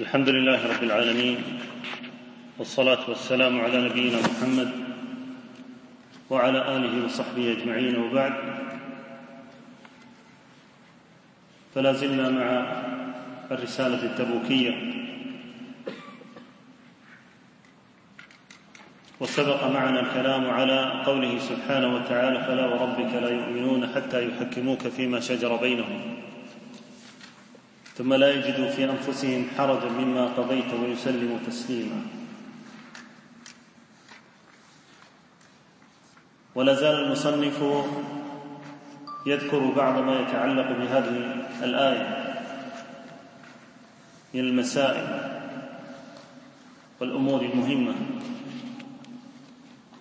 الحمد لله رب العالمين والصلاة والسلام على نبينا محمد وعلى آله وصحبه أجمعين وبعد. فلا زلنا مع الرسالة التبوكية. وسبق معنا الكلام على قوله سبحانه وتعالى فلا وربك لا يؤمنون حتى يحكموك فيما شجر بينهم. ثم لا يجدوا في أنفسهم حرجا مما قضيت ويسلموا تسليما. ولا زال المصنف يذكر بعض ما يتعلق بهذه الآية من المسائل والأمور المهمة.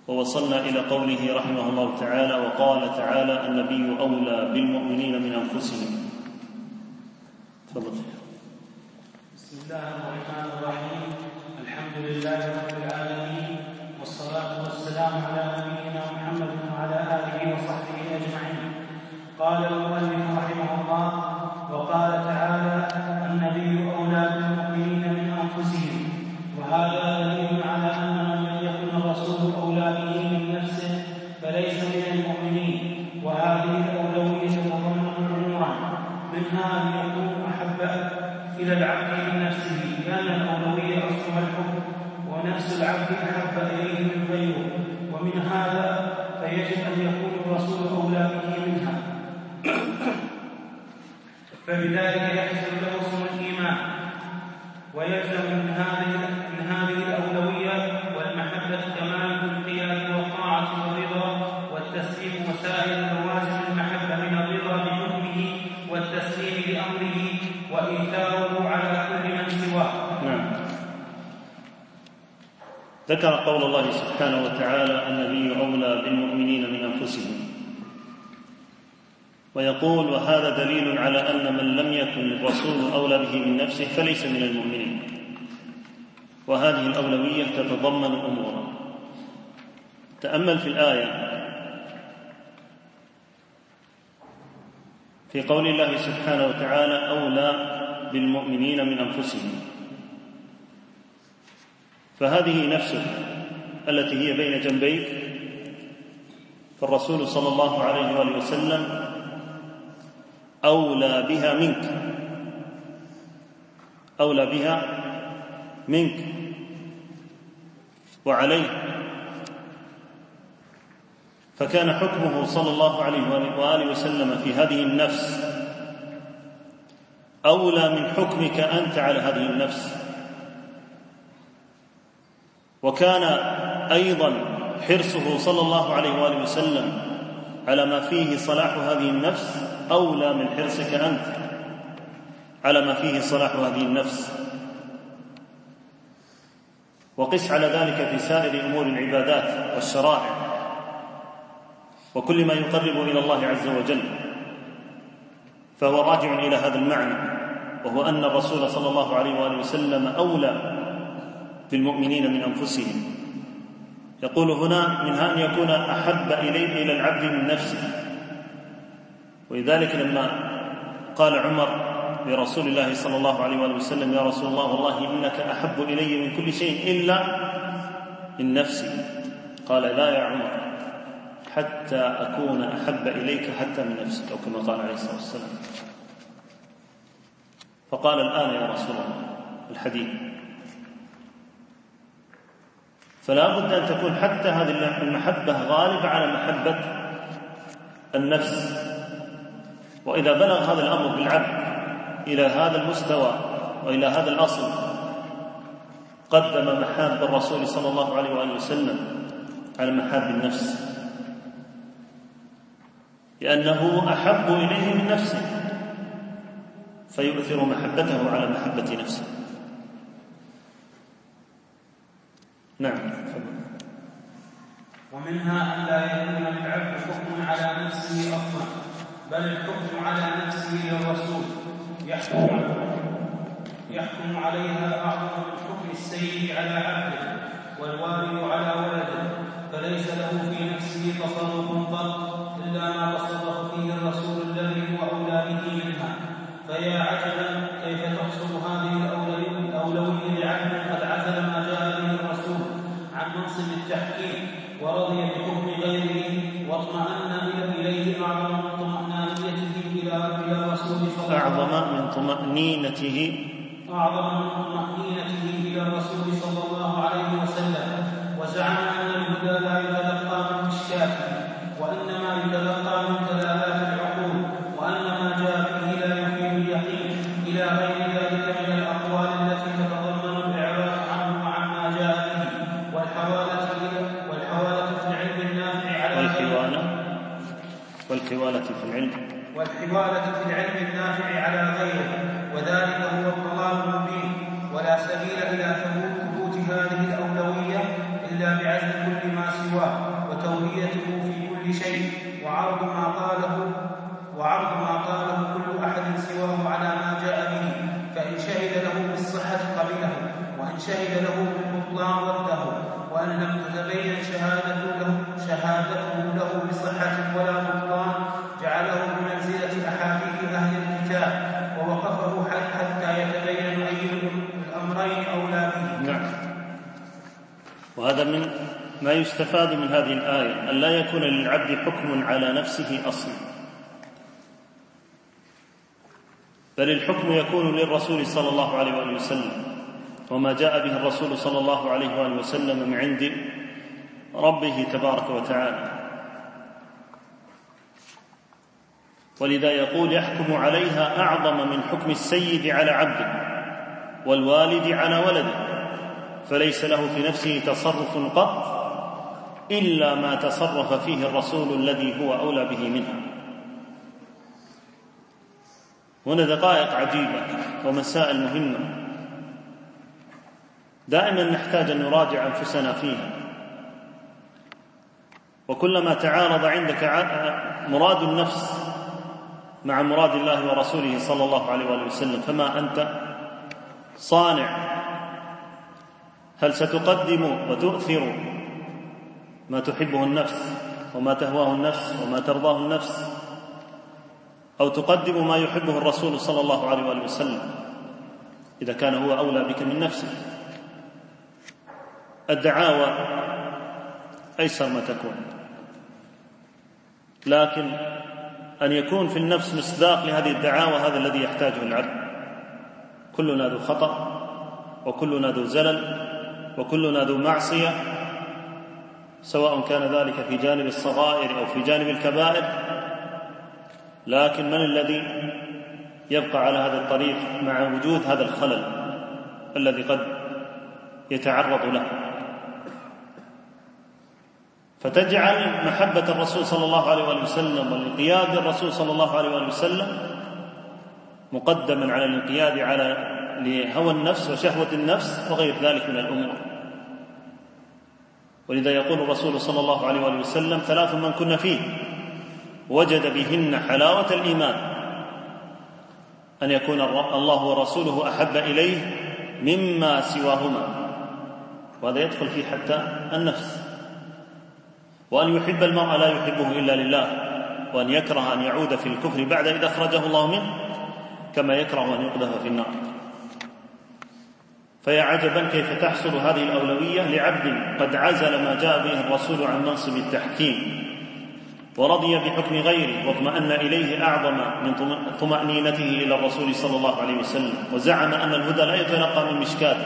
ووصلنا إلى قوله رحمه الله تعالى وقال تعالى النبي أولى بالمؤمنين من أنفسهم. تفضل. بسم الله الرحمن الرحيم. الحمد لله رب العالمين والصلاة والسلام على نبينا محمد وعلى آله وصحبه أجمعين. قال المؤلف رحمه الله وقال تعالى النبي أولى بالمؤمنين من أنفسهم. وهذا دليل على أن من يكن الرسول أولى به من نفسه فليس من المؤمنين. وهذه الأولوية تتضمن أمورا منها أن يكون إلى العبد من نفسه لأن الأولوية أصلها الحب ونفس العبد أحب إليه من غيره. ومن هذا فيجب أن يكون الرسول أولى به منها. فبذلك يحصل له اسم الإيمان. ويلزم من هذه من هذه الأولوية ذكر قول الله سبحانه وتعالى النبي أولى بالمؤمنين من أنفسهم. ويقول وهذا دليل على أن من لم يكن الرسول أولى به من نفسه فليس من المؤمنين. وهذه الأولوية تتضمن أمورا. تأمل في الآية في قول الله سبحانه وتعالى أولى بالمؤمنين من أنفسهم. فهذه نفسه التي هي بين جنبيك فالرسول صلى الله عليه وآله وسلم أولى بها منك. أولى بها منك. وعليه. فكان حكمه صلى الله عليه وآله وسلم في هذه النفس. أولى من حكمك أنت على هذه النفس. وكان أيضا حرصه صلى الله عليه وآله وسلم على ما فيه صلاح هذه النفس أولى من حرصك أنت. على ما فيه صلاح هذه النفس. وقس على ذلك في سائر أمور العبادات والشرائع. وكل ما يقرب إلى الله عز وجل. فهو راجع إلى هذا المعنى. وهو أن الرسول صلى الله عليه وآله وسلم أولى بالمؤمنين من أنفسهم. يقول هنا منها ان يكون أحب إليه إلى العبد من نفسه. ولذلك لما قال عمر لرسول الله صلى الله عليه وآله وسلم يا رسول الله والله إنك أحب إلي من كل شيء إلا من نفسي. قال لا يا عمر حتى أكون أحب إليك حتى من نفسك. أو كما قال عليه الصلاة والسلام. فقال الآن يا رسول الله الحديث فلا بد أن تكون حتى هذه المحبة غالبة على محبة النفس. وإذا بلغ هذا الأمر بالعبد إلى هذا المستوى وإلى هذا الأصل قدم محاب الرسول صلى الله عليه وآله وسلم على محاب النفس. لأنه أحب إليه من نفسه فيؤثر محبته على محبة نفسه. نعم. ومنها أن لا يكون للعبد حكم على نفسه أصلا بل الحكم على نفسه للرسول. يحكم يحكم عليها أعظم من حكم السيد على عبده والوالد على ولده فليس له في نفسه تصرف قط إلا ما تصرف أعظم من طمأنينته. أعظم من طمأنينته إلى الرسول صلى الله عليه وسلم. وزعم أن الهدى لا يتلقى من الشافعي. من ما يستفاد من هذه الآية أن لا يكون للعبد حكم على نفسه أصلا. بل الحكم يكون للرسول صلى الله عليه وآله وسلم. وما جاء به الرسول صلى الله عليه وآله وسلم من عند ربه تبارك وتعالى. ولذا يقول يحكم عليها أعظم من حكم السيد على عبده والوالد على ولده. فليس له في نفسه تصرف قط إلا ما تصرف فيه الرسول الذي هو أولى به منها. هنا دقائق عجيبة ومسائل مهمة. دائما نحتاج أن نراجع أنفسنا فيها. وكلما تعارض عندك مراد النفس مع مراد الله ورسوله صلى الله عليه وآله وسلم فما أنت صانع هل ستقدم وتؤثر ما تحبه النفس وما تهواه النفس وما ترضاه النفس؟ أو تقدم ما يحبه الرسول صلى الله عليه وآله وسلم إذا كان هو أولى بك من نفسك؟ الدعاوى أيسر ما تكون. لكن أن يكون في النفس مصداق لهذه الدعاوى هذا الذي يحتاجه العبد كلنا ذو خطأ وكلنا ذو زلل. وكلنا ذو معصية سواء كان ذلك في جانب الصغائر أو في جانب الكبائر. لكن من الذي يبقى على هذا الطريق مع وجود هذا الخلل الذي قد يتعرض له؟ فتجعل محبة الرسول صلى الله عليه وآله وسلم والانقياد للرسول صلى الله عليه وآله وسلم مقدما على الانقياد على لهوى النفس وشهوة النفس وغير ذلك من الأمور. ولذا يقول الرسول صلى الله عليه وآله وسلم ثلاث من كن فيه وجد بهن حلاوة الإيمان. أن يكون الله ورسوله أحب إليه مما سواهما. وهذا يدخل فيه حتى النفس. وأن يحب المرء لا يحبه إلا لله. وأن يكره أن يعود في الكفر بعد إذا أخرجه الله منه كما يكره أن يقذف في النار. فيا عجبا كيف تحصل هذه الأولوية لعبد قد عزل ما جاء به الرسول عن منصب التحكيم ورضي بحكم غيره واطمأن إليه أعظم من طمأنينته إلى الرسول صلى الله عليه وسلم وزعم أن الهدى لا يتلقى من مشكاته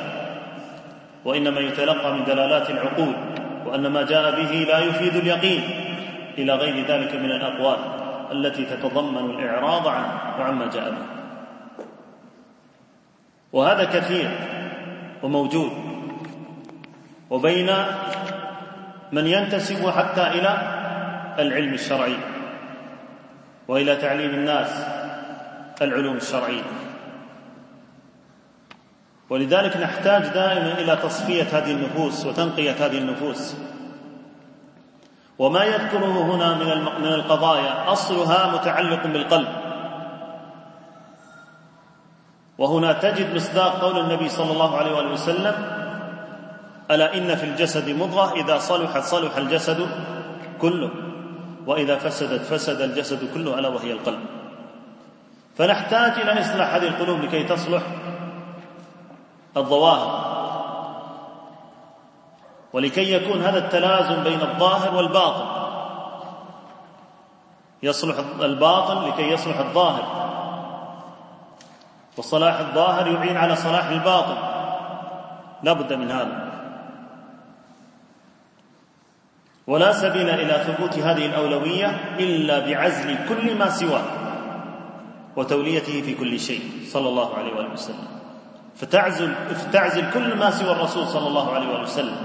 وإنما يتلقى من دلالات العقول وأن ما جاء به لا يفيد اليقين إلى غير ذلك من الأقوال التي تتضمن الإعراض عنه وعما جاء به. وهذا كثير وموجود. وبين من ينتسب حتى إلى العلم الشرعي وإلى تعليم الناس العلوم الشرعية. ولذلك نحتاج دائما إلى تصفية هذه النفوس وتنقية هذه النفوس. وما يذكره هنا من القضايا أصلها متعلق بالقلب. وهنا تجد مصداق قول النبي صلى الله عليه وآله وسلم ألا إن في الجسد مضغة؟ إذا صلحت صلح الجسد كله. وإذا فسدت فسد الجسد كله ألا وهي القلب. فنحتاج إلى إصلاح هذه القلوب لكي تصلح الظواهر. ولكي يكون هذا التلازم بين الظاهر والباطن. يصلح الباطن لكي يصلح الظاهر. وصلاح الظاهر يعين على صلاح الباطن. لا بد من هذا. ولا سبيل إلى ثبوت هذه الأولوية إلا بعزل كل ما سواه وتوليته في كل شيء. صلى الله عليه وآله وسلم. فتعزل فتعزل كل ما سوى الرسول صلى الله عليه وآله وسلم.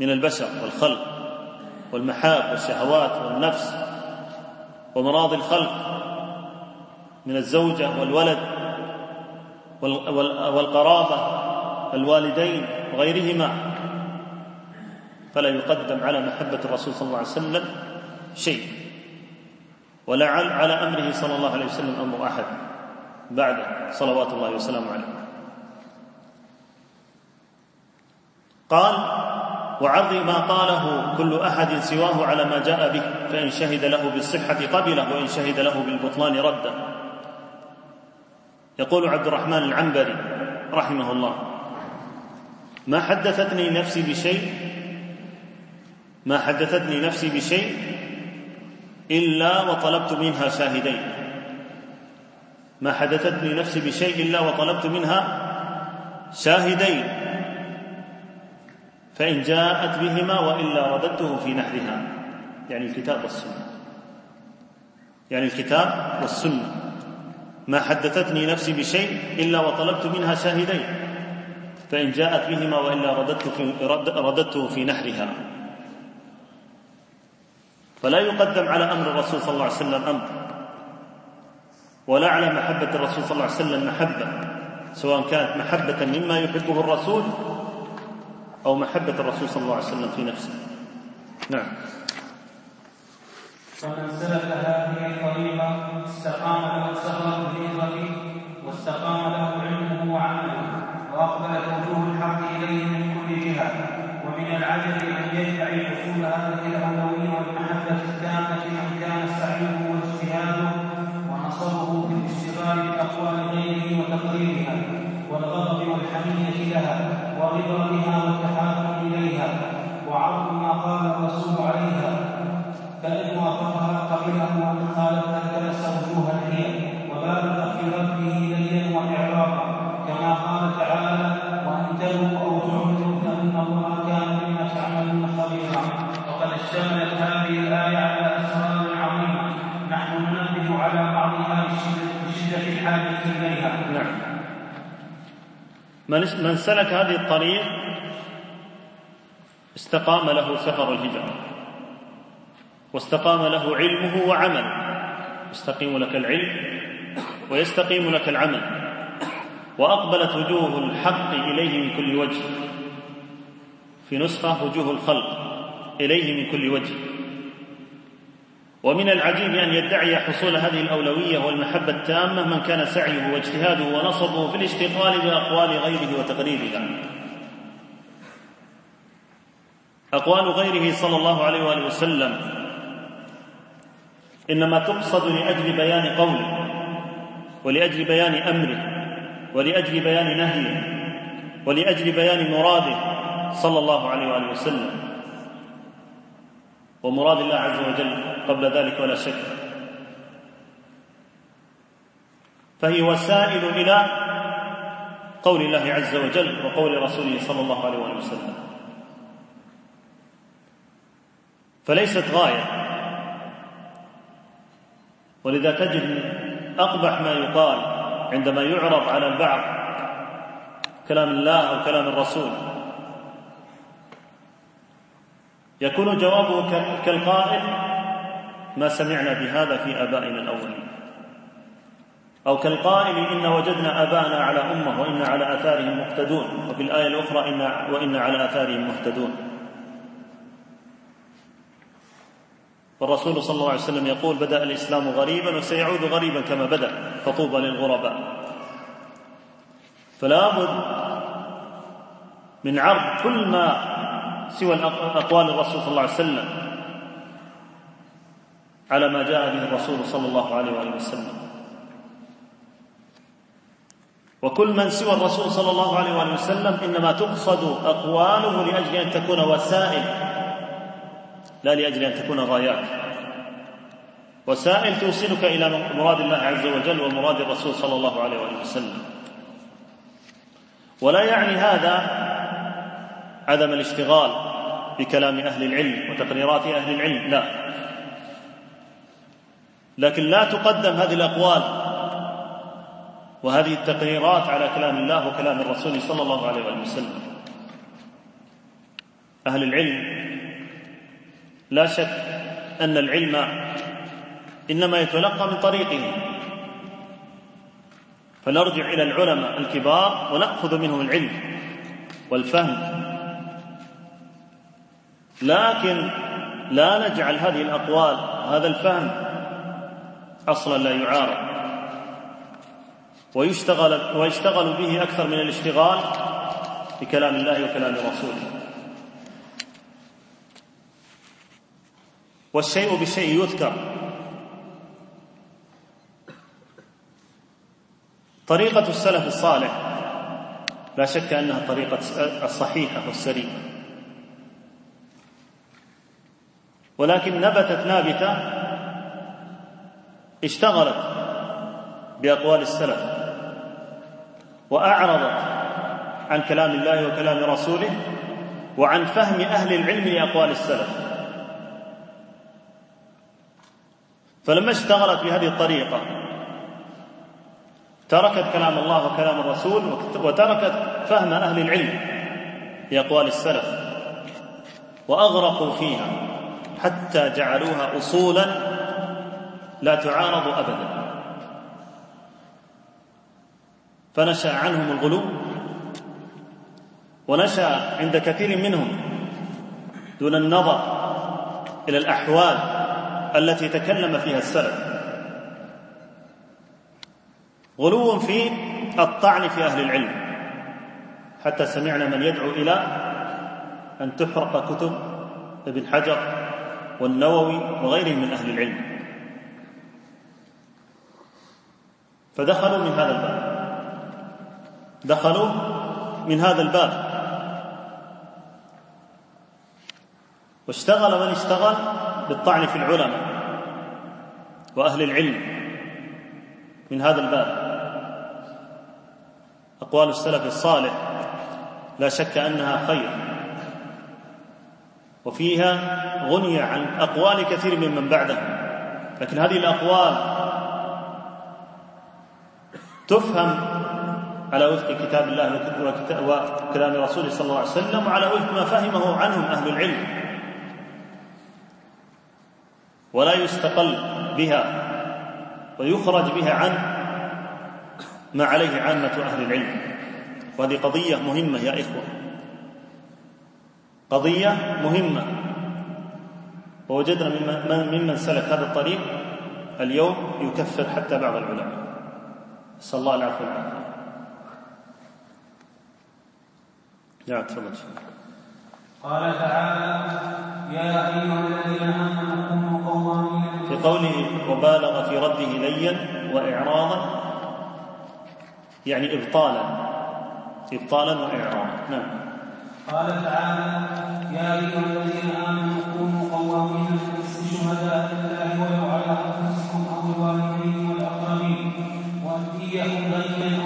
من البشر والخلق والمحاب والشهوات والنفس ومراضي الخلق. من الزوجة والولد والقرابة الوالدين وغيرهما فلا يقدم على محبة الرسول صلى الله عليه وسلم شيء ولا على أمره صلى الله عليه وسلم أمر أحد بعده صلوات الله وسلامه عليه. قال وعرض ما قاله كل أحد سواه على ما جاء به فإن شهد له بالصحة قبله وإن شهد له بالبطلان رده. يقول عبد الرحمن العنبري رحمه الله ما حدثتني نفسي بشيء ما حدثتني نفسي بشيء إلا وطلبت منها شاهدين. ما حدثتني نفسي بشيء إلا وطلبت منها شاهدين. فإن جاءت بهما وإلا رددته في نحرها. يعني الكتاب والسنة. يعني الكتاب والسنة. ما حدثتني نفسي بشيء إلا وطلبت منها شاهدين. فإن جاءت بهما وإلا رددته في نحرها. فلا يقدم على أمر الرسول صلى الله عليه وسلم أمر. ولا على محبة الرسول صلى الله عليه وسلم محبة. سواء كانت محبة مما يحبه الرسول أو محبة الرسول صلى الله عليه وسلم في نفسه. نعم. ومن سلك هذه الطريقة استقام له سهره الهجره واستقام له علمه وعمله واقبلت وجوه الحق إليه من كل جهة. ومن العجب أن يدعي حصول هذه الاولويه والمحبة التامه من كان سعيه واجتهاده ونصره في الاشتغال باقوال غيره وتقريرها والغضب والحمية لها والرضا بها والتحاكم إليها وعرض ما قال الرسول عليها. فان وافقها قبله وان خالفها التمس وجوها هي وبالغ في ربه ليا واعراضا كما قال تعالى وان تلوا أو تعرضوا فان الله كان بما تعملون خبيرا وقد اشتملت هذه الايه على اسرار عظيمه نحن ننبه على بعضها بشده الحاجة اليها نعم من من سلك هذه الطريق استقام له سفر الهجرة. واستقام له علمه وعمله. يستقيم لك العلم ويستقيم لك العمل. وأقبلت وجوه الحق إليه من كل وجه. في نسخة وجوه الخلق إليه من كل وجه. ومن العجيب أن يدعي حصول هذه الأولوية والمحبة التامة من كان سعيه واجتهاده ونصبه في الاشتغال بأقوال غيره وتقريرها أقوال غيره صلى الله عليه وآله وسلم إنما تقصد لأجل بيان قوله ولأجل بيان أمره ولأجل بيان نهيه ولأجل بيان مراده صلى الله عليه وآله وسلم. ومراد الله عز وجل قبل ذلك ولا شك. فهي وسائل إلى قول الله عز وجل وقول رسوله صلى الله عليه وآله وسلم. فليست غاية. ولذا تجد أقبح ما يقال عندما يعرض على البعض كلام الله أو كلام الرسول. يكون جوابه كالقائل ما سمعنا بهذا في آبائنا الأولين. أو كالقائل إن وجدنا آباءنا على أمة وإن على آثارهم مقتدون وفي الآية الأخرى إن وإن على آثارهم مهتدون. والرسول صلى الله عليه وسلم يقول بدأ الإسلام غريبا وسيعود غريبا كما بدأ فطوبى للغرباء. فلا بد من عرض كل ما سوى أقوال الرسول صلى الله عليه وسلم على ما جاء به الرسول صلى الله عليه وآله وسلم. وكل من سوى الرسول صلى الله عليه وآله وسلم إنما تقصد أقواله لأجل أن تكون وسائل لا لأجل أن تكون غايات وسائل توصلك إلى مراد الله عز وجل ومراد الرسول صلى الله عليه وآله وسلم. ولا يعني هذا عدم الاشتغال بكلام أهل العلم وتقريرات أهل العلم لا. لكن لا تقدم هذه الأقوال وهذه التقريرات على كلام الله وكلام الرسول صلى الله عليه وآله وسلم. أهل العلم لا شك أن العلم إنما يتلقى من طريقهم فنرجع إلى العلماء الكبار ونأخذ منهم العلم والفهم. لكن لا نجعل هذه الأقوال هذا الفهم أصلا لا يعارض. ويشتغل ويشتغل به أكثر من الاشتغال بكلام الله وكلام رسوله. والشيء بالشيء يذكر. طريقة السلف الصالح لا شك أنها الطريقة الصحيحة والسليمة. ولكن نبتت نابتة اشتغلت بأقوال السلف وأعرضت عن كلام الله وكلام رسوله وعن فهم أهل العلم لأقوال السلف. فلما اشتغلت بهذه الطريقة تركت كلام الله وكلام الرسول وتركت فهم أهل العلم لأقوال السلف وأغرقوا فيها حتى جعلوها أصولا لا تعارض أبدا. فنشأ عنهم الغلو ونشأ عند كثير منهم دون النظر إلى الأحوال التي تكلم فيها السلف. غلو في الطعن في أهل العلم. حتى سمعنا من يدعو إلى أن تحرق كتب ابن حجر والنووي وغيرهم من أهل العلم. فدخلوا من هذا الباب. دخلوا من هذا الباب. واشتغل من اشتغل بالطعن في العلماء وأهل العلم من هذا الباب. أقوال السلف الصالح لا شك أنها خير وفيها غني عن أقوال كثير ممن بعدهم لكن هذه الأقوال تفهم على وفق كتاب الله وكلام رسوله صلى الله عليه وسلم وعلى وفق ما فهمه عنهم أهل العلم. ولا يستقل بها ويخرج بها عن ما عليه عامة أهل العلم. وهذه قضية مهمة يا إخوة. قضية مهمة. ووجدنا ممن, ممن سلك هذا الطريق اليوم يكفر حتى بعض العلماء. نسأل الله العفو والعافية. نعم تفضل. قال تعالى يا أيها الذين آمنوا قوله وبالغ في رده ليا وإعراضا يعني إبطالا إبطالا وإعراضا. نعم. قال تعالى يا أيها الذين آمنوا كونوا قوامين شهداء لله ولو على أنفسكم أو الوالدين والأقربين وأن يكن غنيا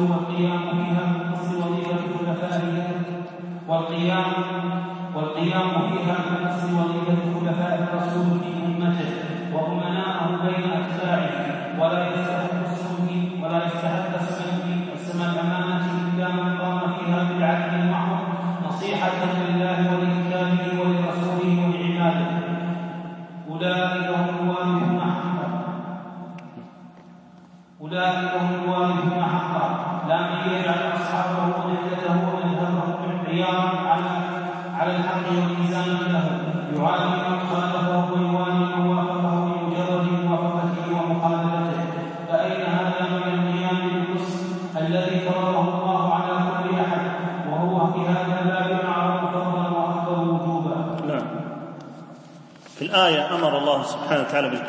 به الرسول والقيام فيها بالقسط وظيفة خلفائه والقيام والقيام فيها بنفس وظيفة خلفاء الرسول في أمته وأمناءه بين أتباعه. ولا يستحق السم ولا يستحق السم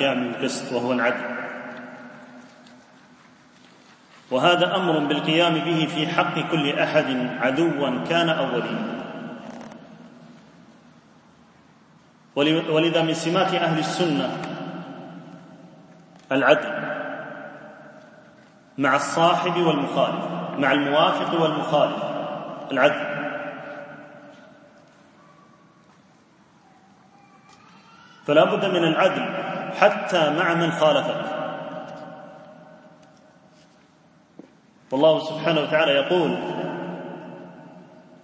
بالقيام بالقسط وهو العدل. وهذا أمر بالقيام به في حق كل أحد عدوا كان أو وليا ولذا من سمات أهل السنة العدل مع الصاحب والمخالف مع الموافق والمخالف العدل. فلا بد من العدل حتى مع من خالفك. والله سبحانه وتعالى يقول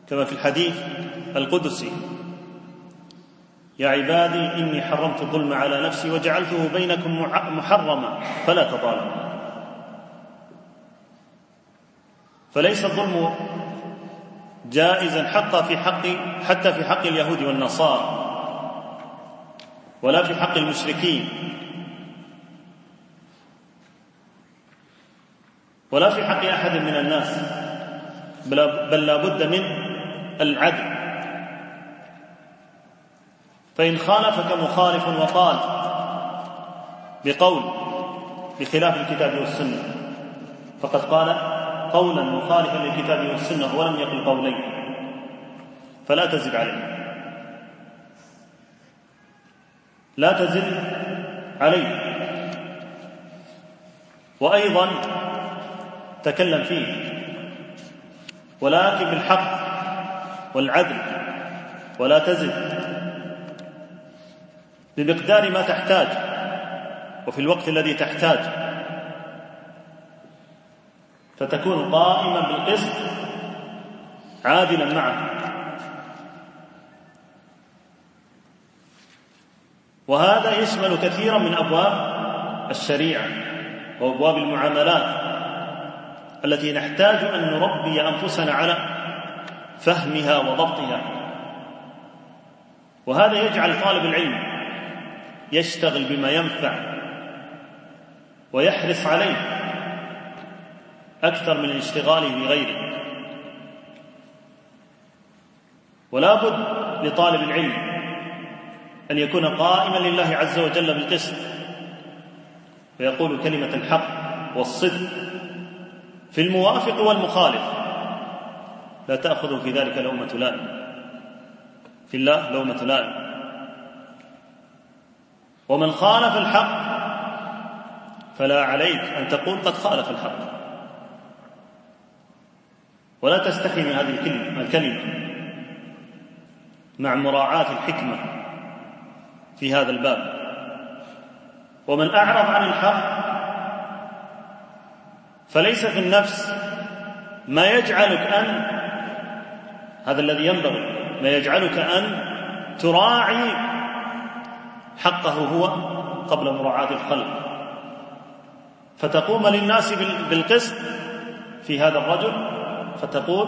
كما في الحديث القدسي يا عبادي إني حرمت الظلم على نفسي وجعلته بينكم محرما فلا تظالموا. فليس الظلم جائزا حتى في حق حتى في حق اليهود والنصارى. ولا في حق المشركين. ولا في حق أحد من الناس. بل لا بد من العدل. فإن خالفك مخالف وقال بقول بخلاف الكتاب والسنة فقد قال قولا مخالفا للكتاب والسنة ولم يقل قولين. فلا تزد عليه لا تزد عليه وأيضا تكلم فيه. ولكن بالحق والعدل ولا تزد. بمقدار ما تحتاج وفي الوقت الذي تحتاج. فتكون قائما بالقسط عادلا معه. وهذا يشمل كثيرا من أبواب الشريعة وأبواب المعاملات التي نحتاج أن نربي أنفسنا على فهمها وضبطها. وهذا يجعل طالب العلم يشتغل بما ينفع ويحرص عليه أكثر من اشتغاله بغيره. ولا بد لطالب العلم أن يكون قائما لله عز وجل بالقسط. ويقول كلمة الحق والصدق في الموافق والمخالف. لا تأخذ في ذلك لومة لائم. في الله لومة لائم. ومن خالف الحق فلا عليك أن تقول قد خالف الحق. ولا تستحي من هذه الكلمة, الكلمة مع مراعاة الحكمة. في هذا الباب. ومن أعرض عن الحق فليس في النفس ما يجعلك أن هذا الذي ينبغي ما يجعلك أن تراعي حقه هو قبل مراعاة الخلق. فتقوم للناس بالقسط في هذا الرجل فتقول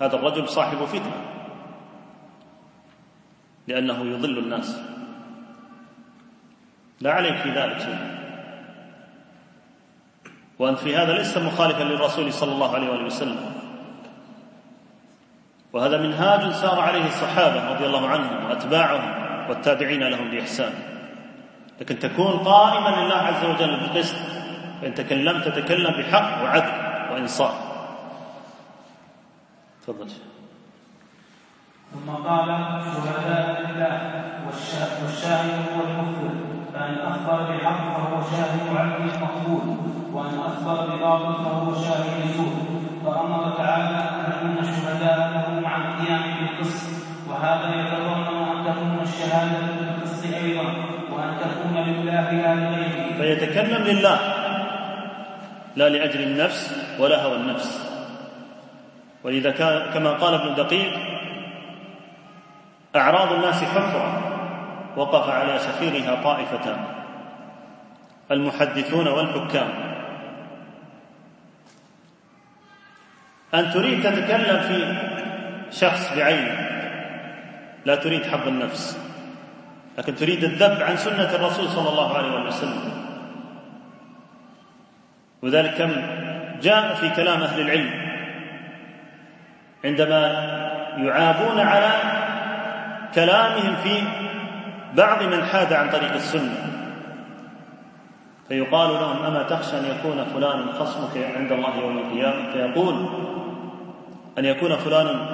هذا الرجل صاحب فتنة لأنه يضل الناس. لا عليك في ذلك شيء. وأنت في هذا لست مخالفا للرسول صلى الله عليه وآله وسلم. وهذا منهاج سار عليه الصحابة رضي الله عنهم وأتباعهم والتابعين لهم بإحسان. لكن تكون قائما لله عز وجل بالقسط فإن تكلمت تكلم بحق وعدل وإنصاف. تفضل. ثم قال شهداء لله والشاهد هو المخبر فإن أخبر بحق فهو شاهد عدل مقبول وأن أخبر بباطل فهو شاهد زور فأمر تعالى أن يكون الشهداء له مع القيام بالقسط وهذا يتضمن أن تكون الشهادة بالقسط أيضا وأن تكون لله لا لغيره. فيتكلم لله لا لأجل النفس ولا هوى النفس. ولذا كما قال ابن دقيق أعراض الناس حفرة وقف على شفيرها طائفتان المحدثون والحكام. أن تريد تتكلم في شخص بعينه لا تريد حظ النفس. لكن تريد الذب عن سنة الرسول صلى الله عليه وسلم. وذلك كم جاء في كلام أهل العلم. عندما يعابون على كلامهم في بعض من حاد عن طريق السنة. فيقال لهم أما تخشى أن يكون فلان خصمك عند الله يوم القيامة؟ فيقول أن يكون فلان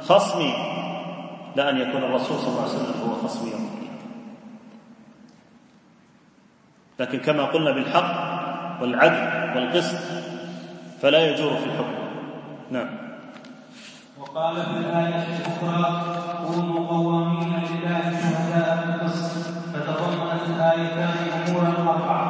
خصمي لا أن يكون الرسول صلى الله عليه وسلم هو خصمي يوم القيامة. لكن كما قلنا بالحق والعدل والقسط فلا يجور في الحكم. نعم. وقال في الآية الأخرى كونوا قوامين لله شهداء. فتضمنت الآيتان أمورا أربعة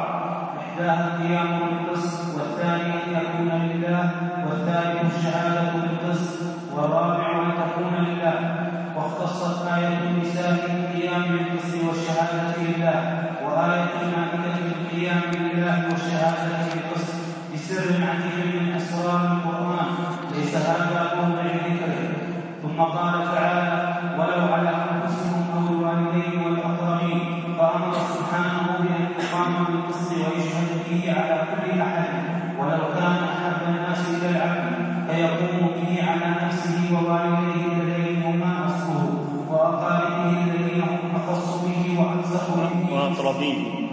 إحداها القيام بالقسط والثاني أن يكون لله والثالث الشهادة بالقسط والرابع أن تكون لله. واختصت آية النساء بالقيام بالقسط والشهادة لله وآية المائدة بالقيام لله والشهادة بالقسط بسر عجيب من أسرار القرآن. ليس هذا موضع ذكره ثم قال تعالى ولو على أنفسهم أو الوالدين فأمر سبحانه بأن يقام بالقسط ويشهد فيه على كل أحد ولو كان أحب الناس إلى العبد فيقوم به على نفسه ووالديه الذين هما أصله وأقاربه الذين هم أخص به وألزق به وأقربين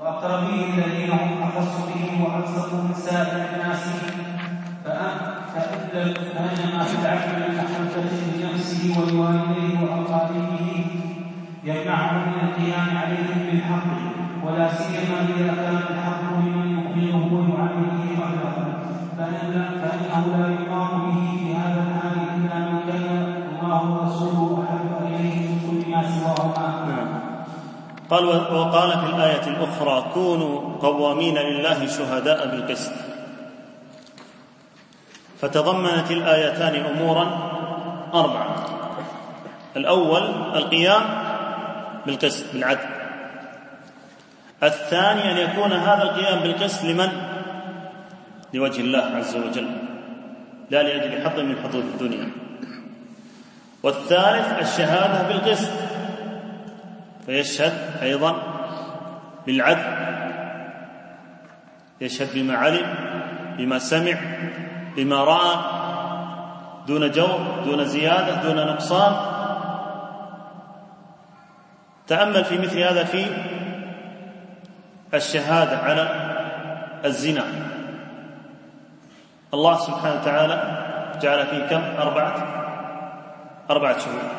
وأقربيه الذين هم أخص به وألزق من سائر الناس. فأدل فإنما في العبد من محبة لنفسه ولوالديه وأقاربه يمنعه من القيام عليهم بالحق ولا سيما إذا كان الحق لمن يؤمنه ويعامله غيره فإنه لا يقام به في هذا الحال إلا من كان الله ورسوله أحب إليه من كل ما سواهما. نعم. قال وقال في الآية الأخرى كونوا قوامين لله شهداء بالقسط. فتضمنت الآيتان أمورا أربعة. الأول القيام بالقسط بالعدل. الثاني أن يكون هذا القيام بالقسط لمن؟ لوجه الله عز وجل. لا لأجل حظ من حظوظ الدنيا. والثالث الشهادة بالقسط. فيشهد أيضا بالعدل. يشهد بما علم بما سمع بما رأى. دون جور دون زيادة دون نقصان. تأمل في مثل هذا في الشهادة على الزنا. الله سبحانه وتعالى جعل فيه كم؟ أربعة أربعة شهور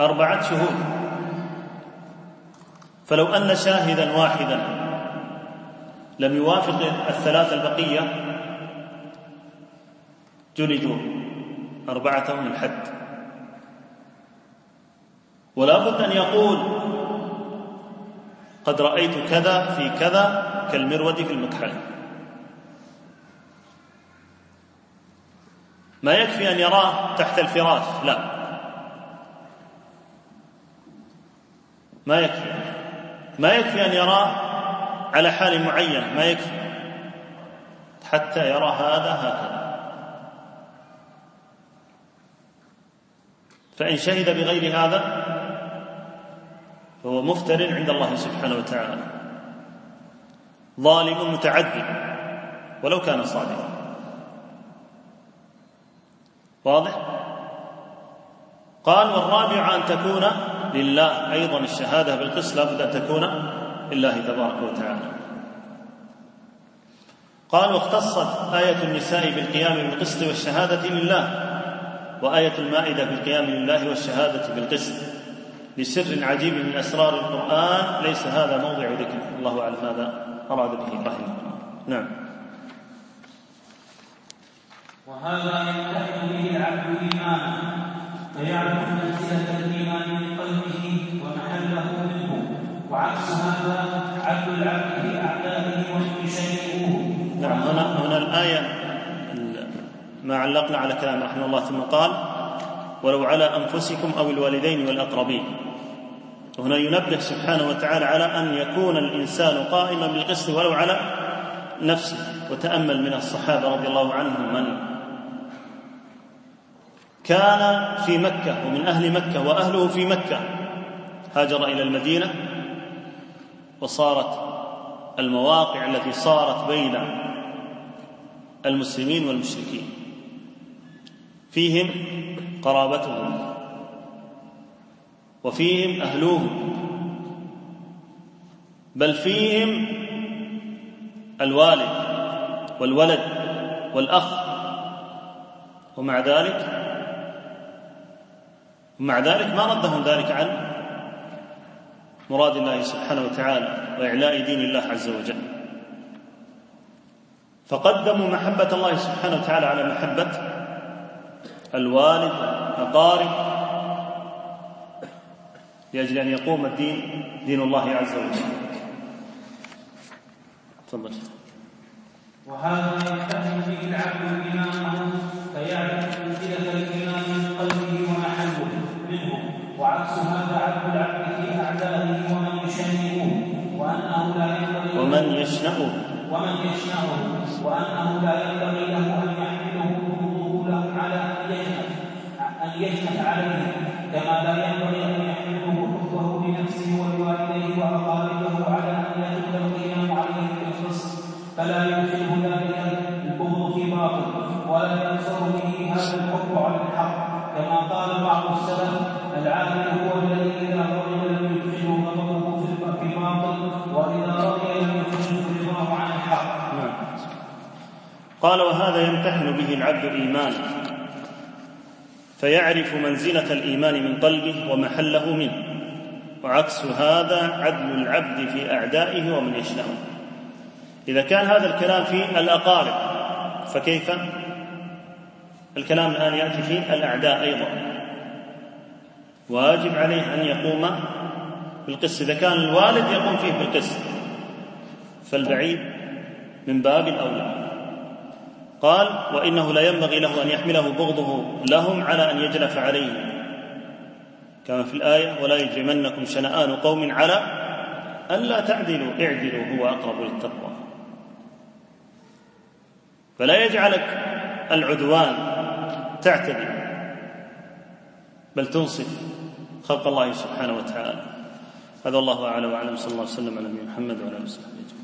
أربعة شهور فلو أن شاهدا واحدا لم يوافق الثلاثة البقية جلدوا أربعتهم الحد ولا بد أن يقول قد رأيت كذا في كذا كالمرود في المكحل. ما يكفي أن يراه تحت الفراش؟ لا. ما يكفي. ما يكفي أن يراه على حال معين. ما يكفي. حتى يرى هذا هكذا. فإن شهد بغير هذا فهو مفتر عند الله سبحانه وتعالى. ظالم متعدي ولو كان صادقا. واضح؟ قال والرابع أن تكون لله. أيضا الشهادة بالقسط لابد أن تكون لله تبارك وتعالى. قال واختصت آية النساء بالقيام بالقسط والشهادة لله وآية المائدة بالقيام لله والشهادة بالقسط. لسر عجيب من أسرار القرآن ليس هذا موضع ذكر. الله أعلم ماذا أراد به رحمه الله نعم. وهذا يمتحن به العبد ايمانه فيعرف منزله الإيمان من قلبه ومحله منه. وعكس هذا عبد العبد في أعدائه ويشيئوه نعم هنا هنا الآية ما علقنا على كلام رحمه الله ثم قال ولو على أنفسكم أو الوالدين والأقربين وهنا ينبه سبحانه وتعالى على أن يكون الإنسان قائما بالقسط ولو على نفسه وتأمل من الصحابة رضي الله عنهم من كان في مكة ومن أهل مكة وأهله في مكة. هاجر إلى المدينة وصارت المواقع التي صارت بين المسلمين والمشركين. فيهم قرابتهم. وفيهم أهلوهم بل فيهم الوالد والولد والأخ. ومع ذلك ومع ذلك ما ردهم ذلك عن مراد الله سبحانه وتعالى وإعلاء دين الله عز وجل. فقدموا محبة الله سبحانه وتعالى على محبة الوالد والأقارب لأجل أن يقوم الدين دين الله عز وجل. تفضل. وهذا يفتهم به العبد إمامه فيعرف منزلة الإمام من قلبه ومحله منه وعكس هذا عبد العبد في أعدائه ومن يشنئه وأنه لا ينبغي ومن يشنأه ومن يشنعه وأنه لا ينبغي له أن يحمله لهم على أن يجنح أن يجنح عليه كما لا ينبغي أن وأقاربه على أن يدخل القيام عليه بالقسط فلا يدخله ذلك البغض في باطل ولا ينصر به هذا الحب على الحق كما قال بعض السلف العامل هو الذي إذا رضي لم يدخله غضبه في باطل وإذا رضي لم يدخله رضاه عن الحق قال وهذا يمتحن به العبد إيمانه فيعرف منزلة الإيمان من قلبه ومحله منه. وعكس هذا عدل العبد في أعدائه ومن يشنعه إذا كان هذا الكلام في الأقارب فكيف؟ الكلام الآن يأتي في الأعداء أيضا. واجب عليه أن يقوم بالقسط. إذا كان الوالد يقوم فيه بالقسط فالبعيد من باب الأولى. قال وإنه لا ينبغي له أن يحمله بغضه لهم على أن يجلف عليه. كما في الآية ولا يجرمنكم شنآن قوم على ألا تعدلوا اعدلوا هو أقرب للتقوى. فلا يجعلك العدوان تعتدي بل تنصف خلق الله سبحانه وتعالى. هذا الله أعلم وأعلم صلى الله وسلم على نبينا محمد وعلى آله وصحبه أجمعين.